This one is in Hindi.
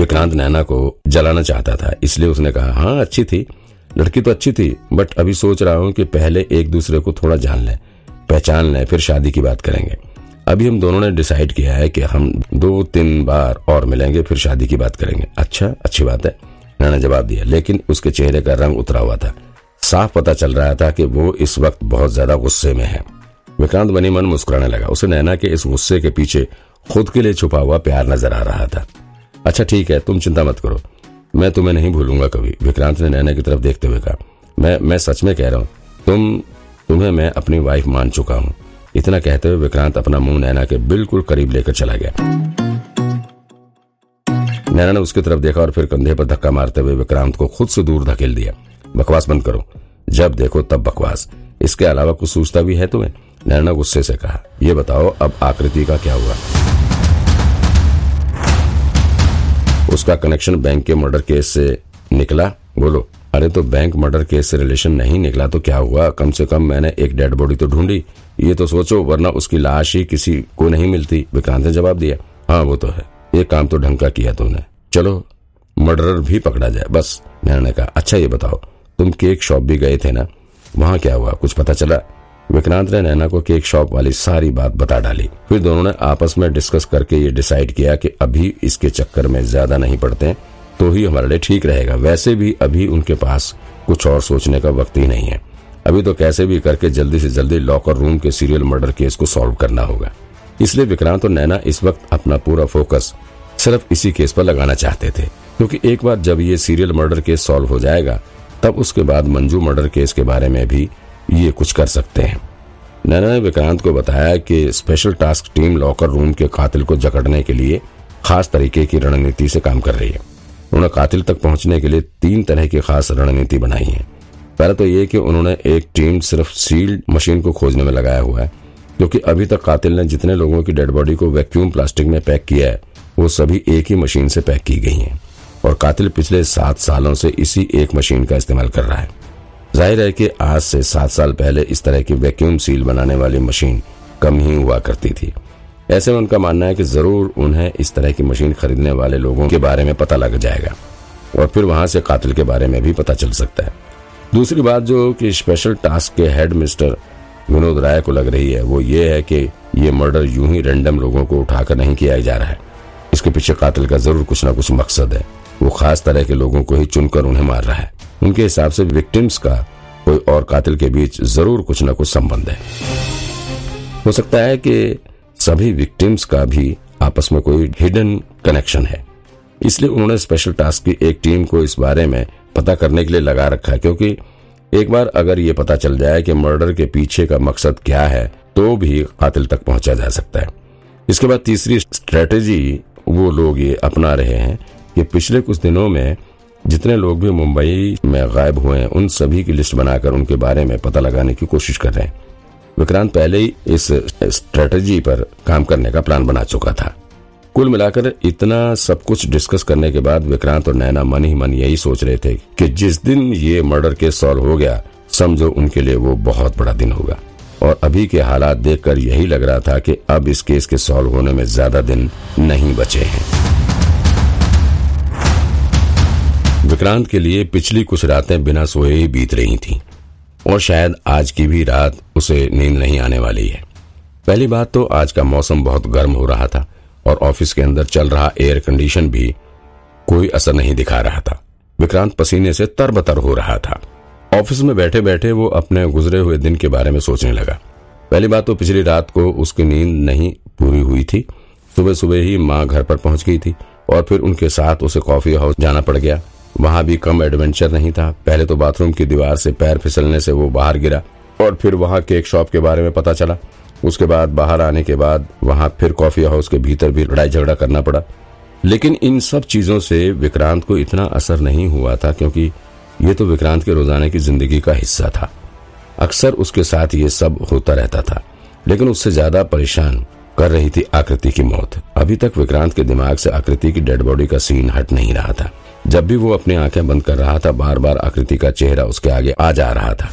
विक्रांत नैना को जलाना चाहता था, इसलिए उसने कहा हाँ अच्छी थी। लड़की तो अच्छी थी, बट अभी सोच रहा हूँ कि पहले एक दूसरे को थोड़ा जान लें, पहचान लें, फिर शादी की बात करेंगे। अभी हम दोनों ने डिसाइड किया है कि हम दो तीन बार और मिलेंगे, फिर शादी की बात करेंगे। अच्छा अच्छी बात है, नैना जवाब दिया, लेकिन उसके चेहरे का रंग उतरा हुआ था। साफ़ पता चल रहा था कि वो इस वक्त बहुत ज़्यादा गुस्से में है। विक्रांत बनी मन मुस्कुराने लगा। उसे नैना के इस गुस्से के पीछे खुद के लिए छुपा हुआ प्यार नज़र आ रहा था। अच्छा ठीक है, तुम चिंता मत करो। मैं तुम्हें नहीं भूलूँगा कभी। विक्रांत ने नैना की तरफ़ देखते हुए कहा, मैं मैं सच में कह रहा हूँ, तुम, तुम्हें मैं अपनी वाइफ मान चुका हूँ। इतना कहते हुए विक्रांत अपना मुँह नैना के बिल्कुल करीब लेकर चला गया। नैना ने उसकी तरफ़ देखा और फिर कंधे पर धक्का मारते हुए विक्रांत को खुद से दूर धकेल दिया। बकवास बंद करो। जब देखो तब बकवास। इसके अलावा कुछ सोचता भी है तुम्हें? नैना गुस्से से कहा यह बताओ, अब आकृति का क्या हुआ? उसका कनेक्शन बैंक के मर्डर केस से निकला। बोलो, अरे तो बैंक मर्डर केस से रिलेशन नहीं निकला तो क्या हुआ? कम से कम मैंने एक डेड बॉडी तो ढूंढी। ये तो सोचो, वरना उसकी लाश ही किसी को नहीं मिलती। विक्रांत ने जवाब दिया हाँ वो तो है। ये काम तो ढंग का किया तुमने चलो मर्डरर भी पकड़ा जाए, बस। मैंने कहा अच्छा ये बताओ, तुम केक शॉप भी गए थे ना? वहाँ क्या हुआ? कुछ पता चला? विक्रांत ने नैना को केक शॉप वाली सारी बात बता डाली। फिर दोनों ने आपस में डिस्कस करके ये डिसाइड किया कि अभी इसके चक्कर में ज़्यादा नहीं पड़ते तो ही हमारे लिए ठीक रहेगा। वैसे भी अभी उनके पास कुछ और सोचने का वक्त ही नहीं है। अभी तो कैसे भी करके जल्दी से जल्दी लॉकर रूम के सीरियल मर्डर केस को सॉल्व करना होगा। इसलिए विक्रांत और नैना इस वक्त अपना पूरा फोकस सिर्फ़ इसी केस पर लगाना चाहते थे। क्योंकि एक बार जब ये सीरियल मर्डर केस सॉल्व हो जाएगा, तब उसके बाद मंजू मर्डर केस के बारे में भी ये कुछ कर सकते हैं। नैना ने विक्रांत को बताया कि special task team locker room के कातिल को जकड़ने के लिए खास तरीके की रणनीति से काम कर रही है। उन्होंने कातिल तक पहुँचने के लिए तीन तरह की खास रणनीति बनाई है। पहले तो ये कि उन्होंने एक टीम सिर्फ़ सील्ड मशीन को खोजने में लगाया हुआ है क्योंकि अभी तक कातिल ने जितने लोगों की डेड बॉडी को वैक्यूम प्लास्टिक में पैक किया है, वो सभी एक ही मशीन से पैक की गई हैं। और कातिल पिछले सात सालों से इसी एक मशीन का इस्तेमाल कर रहा है। ज़ाहिर है कि आज से सात साल पहले इस तरह की वैक्यूम सील बनाने वाली मशीन कम ही हुआ करती थी। ऐसे में उनका मानना है कि ज़रूर उन्हें इस तरह की मशीन खरीदने वाले लोगों के बारे में पता लग जाएगा, और फिर वहाँ से कातिल के बारे में भी पता चल सकता है। दूसरी बात जो कि स्पेशल टास्क के हेड मिस्टर विनोद राय को लग रही है, वो ये है कि ये मर्डर यूँ ही रैंडम लोगों को उठाकर नहीं किया जा रहा है। इसके पीछे कातिल का ज़रूर कुछ ना कुछ मकसद है। वो खास तरह के लोगों को ही चुनकर उन्हें मार रहा है। उनके हिसाब से विक्टिम्स का कोई और कातिल के बीच ज़रूर कुछ न कुछ संबंध है। हो सकता है कि सभी विक्टिम्स का भी आपस में कोई हिडन कनेक्शन है। इसलिए उन्होंने स्पेशल टास्क की एक टीम को इस बारे में पता करने के लिए लगा रखा है, क्योंकि एक बार अगर ये पता चल जाए कि मर्डर के पीछे का मकसद क्या है तो भी कातिल तक पहुँचा जा सकता है। इसके बाद तीसरी स्ट्रेटेजी वो लोग ये अपना रहे हैं कि पिछले कुछ दिनों में जितने लोग भी मुंबई में गायब हुए हैं, उन सभी की लिस्ट बनाकर उनके बारे में पता लगाने की कोशिश कर रहे हैं। विक्रांत पहले ही इस स्ट्रेटजी पर काम करने का प्लान बना चुका था। कुल मिलाकर इतना सब कुछ डिस्कस करने के बाद विक्रांत और नैना मन ही मन यही सोच रहे थे कि जिस दिन ये मर्डर केस सॉल्व हो गया, समझो उनके लिए वो बहुत बड़ा दिन होगा। और अभी के हालात देखकर यही लग रहा था कि अब इस केस के सॉल्व होने में ज़्यादा दिन नहीं बचे हैं। विक्रांत के लिए पिछली कुछ रातें बिना सोए ही बीत रही थी, और शायद आज की भी रात उसे नींद नहीं आने वाली है। पहली बात तो आज का मौसम बहुत गर्म हो रहा था, और ऑफ़िस के अंदर चल रहा एयर कंडीशन भी कोई असर नहीं दिखा रहा था। विक्रांत पसीने से तरबतर हो रहा था। ऑफ़िस में बैठे बैठे वो अपने गुजरे हुए दिन के बारे में सोचने लगा। पहली बात तो पिछली रात को उसकी नींद नहीं पूरी हुई थी। सुबह सुबह ही माँ घर पर पहुँच गई थी, और फिर उनके साथ उसे कॉफ़ी हाउस जाना पड़ गया। वहाँ भी कम एडवेंचर नहीं था। पहले तो बाथरूम की दीवार से पैर फिसलने से वो बाहर गिरा और फिर वहाँ केक शॉप के बारे में पता चला। उसके बाद बाहर आने के बाद वहाँ फिर कॉफ़ी हाउस के भीतर भी लड़ाई झगड़ा करना पड़ा। लेकिन इन सब चीज़ों से विक्रांत को इतना असर नहीं हुआ था क्योंकि ये तो विक्रांत के रोजाने की ज़िंदगी का हिस्सा था। अक्सर उसके साथ ये सब होता रहता था, लेकिन उससे ज़्यादा परेशान कर रही थी आकृति की मौत। अभी तक विक्रांत के दिमाग से आकृति की डेड बॉडी का सीन हट नहीं रहा था। जब भी वो अपनी आँखें बंद कर रहा था बार बार आकृति का चेहरा उसके आगे आ जा रहा था।